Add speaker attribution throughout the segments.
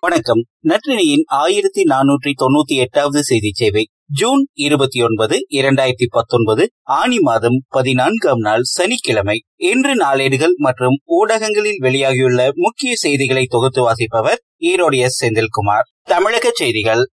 Speaker 1: வணக்கம். நற்றினியின் ஆயிரத்தி நானூற்றி தொன்னூத்தி எட்டாவது செய்தி சேவை ஜூன் இருபத்தி ஒன்பது இரண்டாயிரத்தி பத்தொன்பது ஆணி மாதம் பதினான்காம் நாள் சனிக்கிழமை. இன்று நாளேடுகள் மற்றும் ஊடகங்களில் வெளியாகியுள்ள முக்கிய செய்திகளை தொகுத்து வாசிப்பவர் ஈரோடு எஸ். செந்தில்குமார். தமிழக செய்திகள்.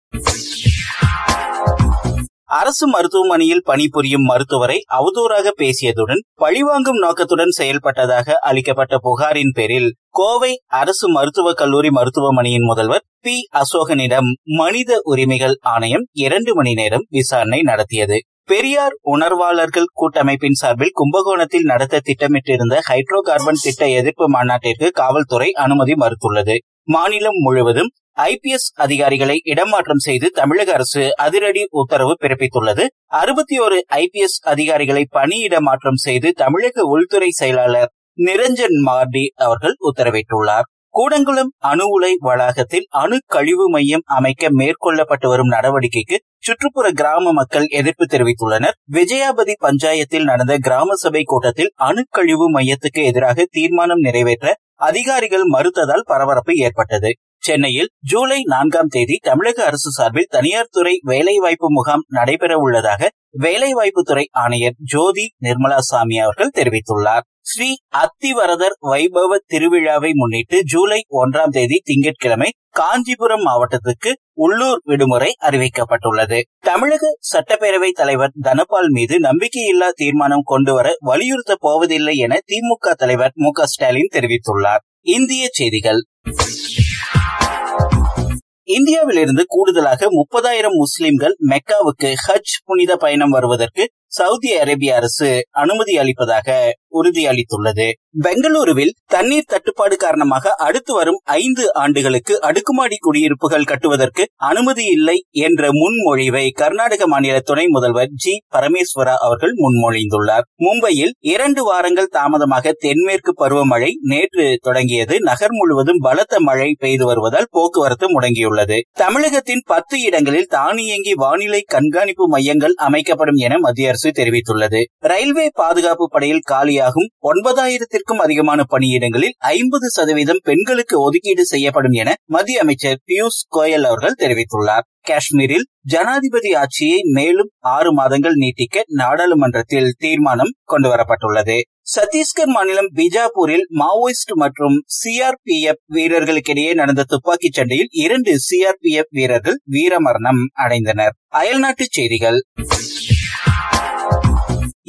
Speaker 1: அரசு மருத்துவமனையில் பணிபுரியும் மருத்துவரை அவதூறாக பேசியதுடன் பழிவாங்கும் நோக்கத்துடன் செயல்பட்டதாக அளிக்கப்பட்ட புகாரின் பேரில் கோவை அரசு மருத்துவக் கல்லூரி மருத்துவமனையின் முதல்வர் பி. அசோகனிடம் மனித உரிமைகள் ஆணையம் இரண்டு மணி நேரம் விசாரணை நடத்தியது. பெரியார் உணர்வாளர்கள் கூட்டமைப்பின் சார்பில் கும்பகோணத்தில் நடத்த திட்டமிட்டிருந்த ஹைட்ரோ கார்பன் திட்ட எதிர்ப்பு மாநாட்டிற்கு காவல்துறை அனுமதி மறுத்துள்ளது. மாநிலம் முழுவதும் ஐபிஎஸ் அதிகாரிகளை இடமாற்றம் செய்து தமிழக அரசு அதிரடி உத்தரவு பிறப்பித்துள்ளது. அறுபத்தி ஒரு ஐபிஎஸ் அதிகாரிகளை பணியிட மாற்றம் செய்து தமிழக உள்துறை செயலாளர் நிரஞ்சன் மார்டி அவர்கள் உத்தரவிட்டுள்ளார். கூடங்குளம் அணு உலை வளாகத்தில் அணு கழிவு மையம் அமைக்க மேற்கொள்ளப்பட்டு வரும் நடவடிக்கைக்கு சுற்றுப்புற கிராம மக்கள் எதிர்ப்பு தெரிவித்துள்ளனர். விஜயாபதி பஞ்சாயத்தில் நடந்த கிராம சபை கூட்டத்தில் அணுக்கழிவு மையத்துக்கு எதிராக தீர்மானம் நிறைவேற்ற அதிகாரிகள் மறுத்ததால் பரபரப்பு ஏற்பட்டது. சென்னையில் ஜூலை நான்காம் தேதி தமிழக அரசு சார்பில் தனியார் துறை வேலைவாய்ப்பு முகாம் நடைபெற உள்ளதாக வேலைவாய்ப்புத்துறை ஆணையர் ஜோதி நிர்மலா சாமி அவர்கள் தெரிவித்துள்ளார். ஸ்ரீ அத்திவரதர் வைபவ திருவிழாவை முன்னிட்டு ஜூலை ஒன்றாம் தேதி திங்கட்கிழமை காஞ்சிபுரம் மாவட்டத்துக்கு உள்ளூர் விடுமுறை அறிவிக்கப்பட்டுள்ளது. தமிழக சட்டப்பேரவை தலைவர் தனபால் மீது நம்பிக்கையில்லா தீர்மானம் கொண்டுவர வலியுறுத்த போவதில்லை என திமுக தலைவர் மு ஸ்டாலின் தெரிவித்துள்ளார். இந்திய செய்திகள். இந்தியாவிலிருந்து கூடுதலாக முப்பதாயிரம் முஸ்லிம்கள் மெக்காவுக்கு ஹஜ் புனித பயணம் வருவதற்கு சவுதி அரேபிய அரசு அனுமதி அளிப்பதாக உறுதியளித்துள்ளது. பெங்களூருவில் தண்ணீர் தட்டுப்பாடு காரணமாக அடுத்து வரும் ஐந்து ஆண்டுகளுக்கு அடுக்குமாடி குடியிருப்புகள் கட்டுவதற்கு அனுமதி இல்லை என்ற முன்மொழிவை கர்நாடக மாநில துணை முதல்வர் ஜி. பரமேஸ்வரா அவர்கள் முன்மொழிந்துள்ளார். மும்பையில் இரண்டு வாரங்கள் தாமதமாக தென்மேற்கு பருவமழை நேற்று தொடங்கியது. நகர் முழுவதும் பலத்த மழை பெய்து வருவதால் போக்குவரத்து முடங்கியுள்ளது. தமிழகத்தின் பத்து இடங்களில் தானியங்கி வானிலை கண்காணிப்பு மையங்கள் அமைக்கப்படும் என மத்திய அரசு தெரிவித்துள்ளது. ரயில்வே பாதுகாப்பு படையில் காலியாகும் ஒன்பதாயிரத்திற்கும் அதிகமான பணியிடங்களில் ஐம்பது சதவீதம் பெண்களுக்கு ஒதுக்கீடு செய்யப்படும் என மத்திய அமைச்சர் பியூஷ் கோயல் அவர்கள் தெரிவித்துள்ளார். காஷ்மீரில் ஜனாதிபதி ஆட்சியை மேலும் ஆறு மாதங்கள் நீட்டிக்க நாடாளுமன்றத்தில் தீர்மானம் கொண்டுவரப்பட்டுள்ளது. சத்தீஸ்கர் மாநிலம் பிஜாப்பூரில் மாவோயிஸ்ட் மற்றும் சிஆர்பிஎஃப் வீரர்களுக்கிடையே நடந்த துப்பாக்கிச் சண்டையில் இரண்டு சிஆர்பிஎஃப் வீரர்கள் வீரமரணம் அடைந்தனர். அயல்நாட்டு செய்திகள்.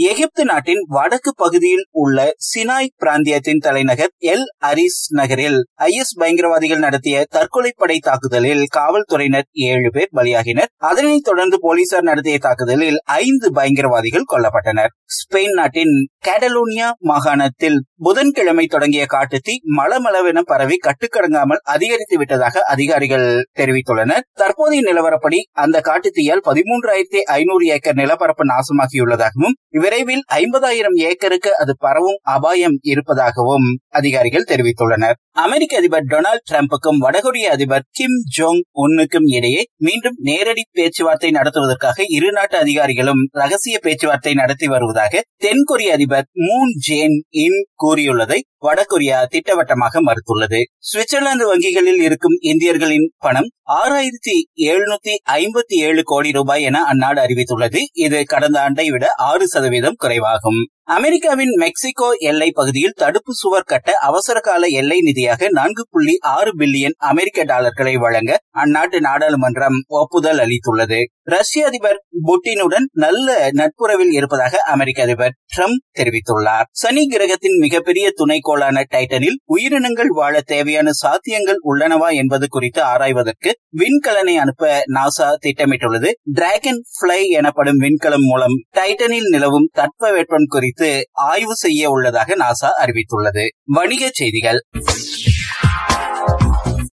Speaker 1: எகிப்து நாட்டின் வடக்கு பகுதியில் உள்ள சினாய் பிராந்தியத்தின் தலைநகர் எல் அரிஸ் நகரில் ஐஎஸ் பயங்கரவாதிகள் நடத்திய தற்கொலைப்படை தாக்குதலில் காவல்துறையினர் ஏழு பேர் பலியாகினர். அதனைத் தொடர்ந்து போலீசார் நடத்திய தாக்குதலில் ஐந்து பயங்கரவாதிகள் கொல்லப்பட்டனர். ஸ்பெயின் நாட்டின் கேடலோனியா மாகாணத்தில் புதன்கிழமை தொடங்கிய காட்டுத்தீ மலமளவென பரவி கட்டுக்கடங்காமல் அதிகரித்து விட்டதாக அதிகாரிகள் தெரிவித்துள்ளனர். தற்போதைய நிலவரப்படி அந்த காட்டுத்தீயால் பதிமூன்றாயிரத்தி ஐநூறு ஏக்கர் நிலப்பரப்பு நாசமாகியுள்ளதாகவும் இவர் விரைவில் ஐம்பதாயிரம் ஏக்கருக்கு அது பரவும் அபாயம் இருப்பதாகவும் அதிகாரிகள் தெரிவித்துள்ளனர். அமெரிக்க அதிபர் டொனால்டு டிரம்புக்கும் வடகொரிய அதிபர் கிம் ஜோங் உன்னுக்கும் இடையே மீண்டும் நேரடி பேச்சுவார்த்தை நடத்துவதற்காக இரு நாட்டு அதிகாரிகளும் ரகசிய பேச்சுவார்த்தை நடத்தி வருவதாக தென்கொரிய அதிபர் மூன் ஜேன் இன் கூறியுள்ளதை வடகொரியா திட்டவட்டமாக மறுத்துள்ளது. சுவிட்சர்லாந்து வங்கிகளில் இருக்கும் இந்தியர்களின் பணம் ஆறாயிரத்தி எழுநூத்தி ஐம்பத்தி ஏழு கோடி ரூபாய் என அந்நாடு அறிவித்துள்ளது. இது கடந்த ஆண்டை விட ஆறு சதவீதம் சதவீதம் குறைவாகும். அமெரிக்காவின் மெக்சிகோ எல்லை பகுதியில் தடுப்பு சுவர் கட்ட அவசர கால எல்லை நிதியாக நான்கு புள்ளி ஆறு பில்லியன் அமெரிக்க டாலர்களை வழங்க அந்நாட்டு நாடாளுமன்றம் ஒப்புதல் அளித்துள்ளது. ரஷ்ய அதிபர் புட்டினுடன் நல்ல நட்புறவில் இருப்பதாக அமெரிக்க அதிபர் ட்ரம்ப் தெரிவித்துள்ளார். சனி கிரகத்தின் மிகப்பெரிய துணைக்கோளான டைட்டனில் உயிரினங்கள் வாழ தேவையான சாத்தியங்கள் உள்ளனவா என்பது குறித்து ஆராய்வதற்கு விண்கலனை அனுப்ப நாசா திட்டமிட்டுள்ளது. டிராகன் பிளை எனப்படும் விண்கலம் மூலம் டைட்டனில் நிலவும் தட்பவெப்பம் குறித்து குறித்து ஆய்வு செய்ய உள்ளதாக நாசா அறிவித்துள்ளது. வணிகச் செய்திகள்.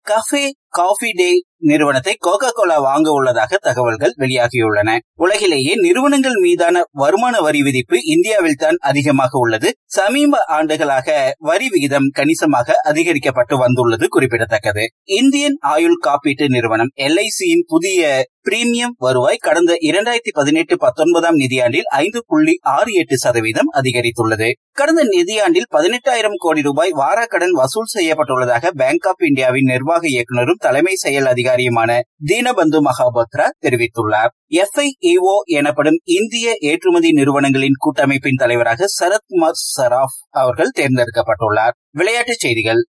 Speaker 1: கஃபே காஃபி டே நிறுவனத்தை கோகா கோலா வாங்க உள்ளதாக தகவல்கள் வெளியாகியுள்ளன. உலகிலேயே நிறுவனங்கள் மீதான வருமான வரி விதிப்பு இந்தியாவில் தான் அதிகமாக உள்ளது. சமீப ஆண்டுகளாக வரி விகிதம் கணிசமாக அதிகரிக்கப்பட்டு வந்துள்ளது குறிப்பிடத்தக்கது. இந்தியன் ஆயுள் காப்பீட்டு நிறுவனம் எல்ஐசியின் புதிய பிரீமியம் வருவாய் கடந்த இரண்டாயிரத்தி பதினெட்டு பத்தொன்பதாம் நிதியாண்டில் ஐந்து புள்ளி ஆறு எட்டு சதவீதம் அதிகரித்துள்ளது. கடந்த நிதியாண்டில் பதினெட்டாயிரம் கோடி ரூபாய் வாராக்கடன் வசூல் செய்யப்பட்டுள்ளதாக பேங்க் ஆப் இந்தியாவின் நிர்வாக இயக்குநரும் தலைமை செயல் அதிகாரியுமான தீனபந்து மகாபத்ரா தெரிவித்துள்ளார். எஃப்ஐஏஓ எனப்படும் இந்திய ஏற்றுமதி நிறுவனங்களின் கூட்டமைப்பின் தலைவராக சரத்குமார் சராப் அவர்கள் தேர்ந்தெடுக்கப்பட்டுள்ளார். விளையாட்டுச் செய்திகள்.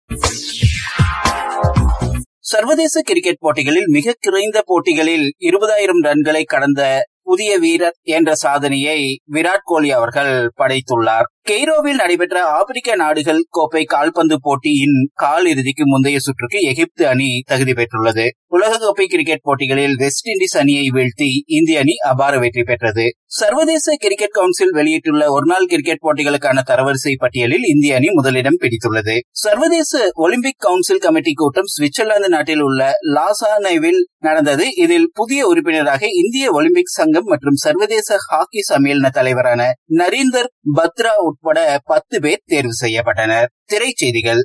Speaker 1: சர்வதேச கிரிக்கெட் போட்டிகளில் மிக குறைந்த போட்டிகளில் இருபதாயிரம் ரன்களை கடந்த புதிய வீரர் என்ற சாதனையை விராட் கோலி அவர்கள் படைத்துள்ளார். கெய்ரோவில் நடைபெற்ற ஆப்பிரிக்க நாடுகள் கோப்பை கால்பந்து போட்டியின் கால் இறுதிக்கு முந்தைய சுற்றுக்கு எகிப்து அணி தகுதி பெற்றுள்ளது. உலகக்கோப்பை கிரிக்கெட் போட்டிகளில் வெஸ்ட் இண்டீஸ் அணியை வீழ்த்தி இந்திய அணி அபார வெற்றி பெற்றது. சர்வதேச கிரிக்கெட் கவுன்சில் வெளியிட்டுள்ள ஒருநாள் கிரிக்கெட் போட்டிகளுக்கான தரவரிசை பட்டியலில் இந்திய அணி முதலிடம் பிடித்துள்ளது. சர்வதேச ஒலிம்பிக் கவுன்சில் கமிட்டி கூட்டம் சுவிட்சர்லாந்து நாட்டில் உள்ள லாசானேவில் நடந்தது. இதில் புதிய உறுப்பினராக இந்திய ஒலிம்பிக் சங்கம் மற்றும் சர்வதேச ஹாக்கி சம்மேளன தலைவரான நரீந்தர் பத்ரா உட்பட பத்து பேர் தேர்வு செய்யப்பட்டனர். திரைச்செய்திகள்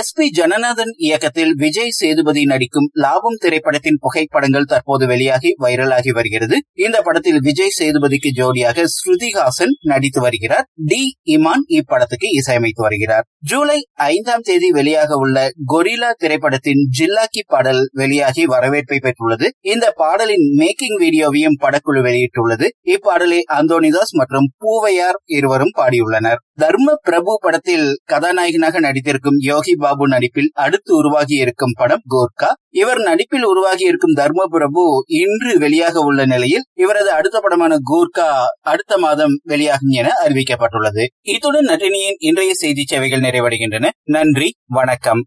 Speaker 1: எஸ் பி ஜனநாதன் இயக்கத்தில் விஜய் சேதுபதி நடிக்கும் லாபம் திரைப்படத்தின் புகைப்படங்கள் தற்போது வெளியாகி வைரலாகி வருகிறது. இந்த படத்தில் விஜய் சேதுபதிக்கு ஜோடியாக ஸ்ருதிஹாசன் நடித்து வருகிறார். டி இமான் இப்படத்துக்கு இசையமைத்து வருகிறார். ஜூலை ஐந்தாம் தேதி வெளியாக உள்ள கொரிலா திரைப்படத்தின் ஜில்லாக்கி பாடல் வெளியாகி வரவேற்பை பெற்றுள்ளது. இந்த பாடலின் மேக்கிங் வீடியோவையும் படக்குழு வெளியிட்டுள்ளது. இப்பாடலை அந்தோனிதாஸ் மற்றும் பூவையார் இருவரும் பாடியுள்ளனர். தர்ம பிரபு படத்தில் கதாநாயகனாக நடித்திருக்கும் யோகி பாபு நடிப்பில் அடுத்து உருவாகி இருக்கும் படம் கோர்கா இவர் நடிப்பில் உருவாகி இருக்கும் தர்ம பிரபு இன்று வெளியாக உள்ள நிலையில் இவரது அடுத்த படமான கோர்கா அடுத்த மாதம் வெளியாகும் என அறிவிக்கப்பட்டுள்ளது. இத்துடன் நட்டினியின் இன்றைய செய்தி சேவைகள் நிறைவடைகின்றன. நன்றி வணக்கம்.